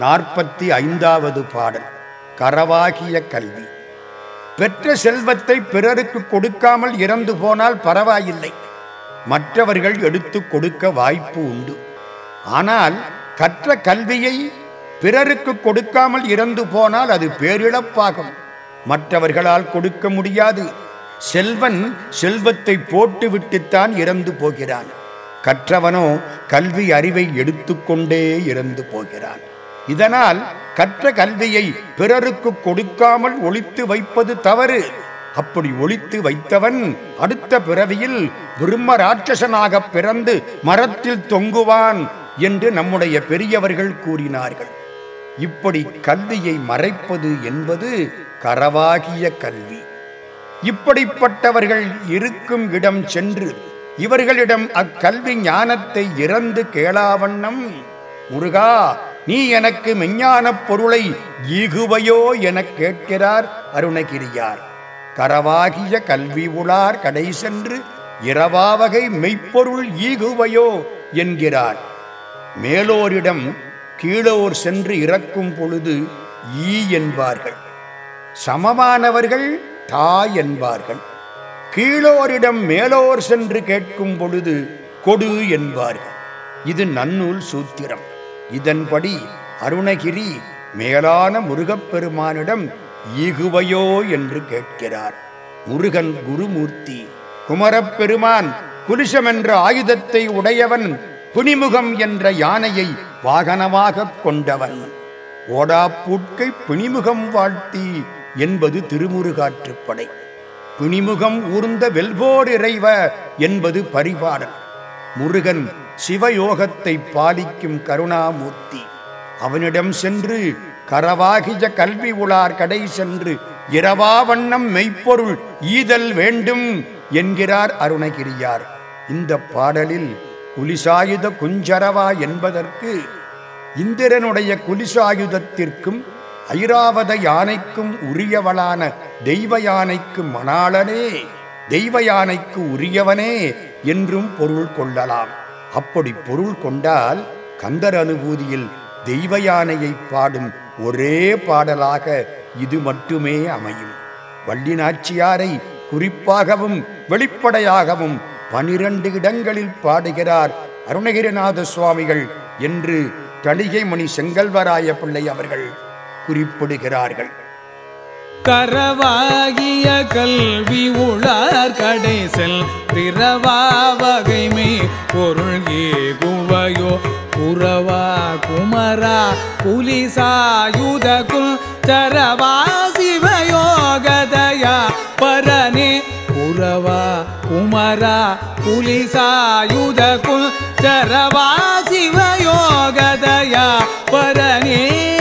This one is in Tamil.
நாற்பத்தி ஐந்தாவது பாடல் கரவாகிய கல்வி. பெற்ற செல்வத்தை பிறருக்கு கொடுக்காமல் இறந்து போனால் பரவாயில்லை. மற்றவர்கள் எடுத்து கொடுக்க வாய்ப்பு உண்டு. ஆனால் கற்ற கல்வியை பிறருக்கு கொடுக்காமல் இறந்து போனால் அது பேரிழப்பாகும். மற்றவர்களால் கொடுக்க முடியாது. செல்வன் செல்வத்தை போட்டுவிட்டுத்தான் இறந்து போகிறான். கற்றவனோ கல்வி அறிவை எடுத்துக்கொண்டே இறந்து போகிறான். இதனால் கற்ற கல்வியை பிறருக்கு கொடுக்காமல் ஒழித்து வைப்பது தவறு. அப்படி ஒழித்து வைத்தவன் அடுத்த பிறவியில் பிரம்ம ராட்சசனாக பிறந்து மரத்தில் தொங்குவான் என்று நம்முடைய பெரியவர்கள் கூறினார்கள். இப்படி கல்வியை மறைப்பது என்பது கரவாகிய கல்வி. இப்படிப்பட்டவர்கள் இருக்கும் இடம் சென்று இவர்களிடம் அக்கல்வி ஞானத்தை இறந்து கேளாவண்ணம். முருகா நீ எனக்கு மெஞ்ஞானப் பொருளை ஈகுவையோ எனக் கேட்கிறார் அருணகிரியார். கரவாகிய கல்வி உளார் கடை சென்று இரவாவகை மெய்ப்பொருள் ஈகுவையோ என்கிறார். மேலோரிடம் கீழோர் சென்று இறக்கும் பொழுது ஈ என்பார்கள். சமமானவர்கள் தா என்பார்கள். கீழோரிடம் மேலோர் சென்று கேட்கும் பொழுது கொடு என்பார்கள். இது நன்னூல் சூத்திரம். இதன்படி அருணகிரி மேலான முருகப்பெருமானிடம் ஈகுவையோ என்று கேட்கிறார். முருகன் குருமூர்த்தி குமரப்பெருமான் குலிசம் என்ற ஆயுதத்தை உடையவன் புனிமுகம் என்ற யானையை வாகனமாக கொண்டவன். ஓடாப்பூட்கை பிணிமுகம் வாழ்த்தி என்பது திருமுருகாற்றுப்படை. பிணிமுகம் ஊர்ந்த வெல்போர் இறைவ என்பது பரிபாடல். முருகன் சிவயோகத்தை பாலிக்கும் கருணாமூர்த்தி. அவனிடம் சென்று கரவாகிய கல்வி உளார் கடை சென்று இரவா வண்ணம் மெய்ப்பொருள் ஈதல் வேண்டும் என்கிறார் அருணகிரியார். இந்த பாடலில் குலிசாயுத குஞ்சரவா என்பதற்கு இந்திரனுடைய குலிசாயுதத்திற்கும் ஐராவத யானைக்கும் உரியவளான தெய்வ யானைக்கு மணாளனே தெய்வ யானைக்கு உரியவனே என்றும் பொருள் கொள்ளலாம். அப்படி பொருள் கொண்டால் கந்தர் அனுபூதியில் தெய்வ யானையை பாடும் ஒரே பாடலாக இது மட்டுமே அமையும். வள்ளிநாச்சியாரை குறிப்பாகவும் வெளிப்படையாகவும் பனிரண்டு இடங்களில் பாடுகிறார் அருணகிரிநாத சுவாமிகள் என்று தணிகைமணி செங்கல்வராய பிள்ளை அவர்கள் குறிப்பிடுகிறார்கள். கரவாகிய கல்வி உளார் கடைசல் பிறவா வகைமை பொருள் ஏகுவையோ? புறவா குமரா புலிசாயுத தரவா சிவயோகதயா? பரனே புறவா குமரா புலிசாயுத தரவா சிவயோகதயா? பரனே